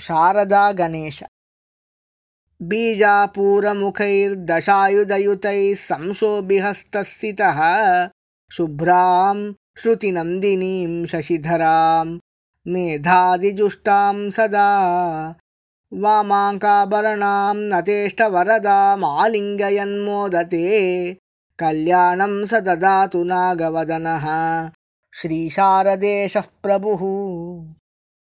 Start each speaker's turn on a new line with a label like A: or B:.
A: शारदागणेश बीजापूरमुखैर्दशायुधयुतैः संशोभिहस्तस्थितः शुभ्रां श्रुतिनन्दिनीं शशिधरां मेधादिजुष्टां सदा वामाङ्काभरणां नतेष्टवरदामालिङ्गयन्मोदते कल्याणं स ददातु नागवदनः। श्रीशारदेशः प्रभुः।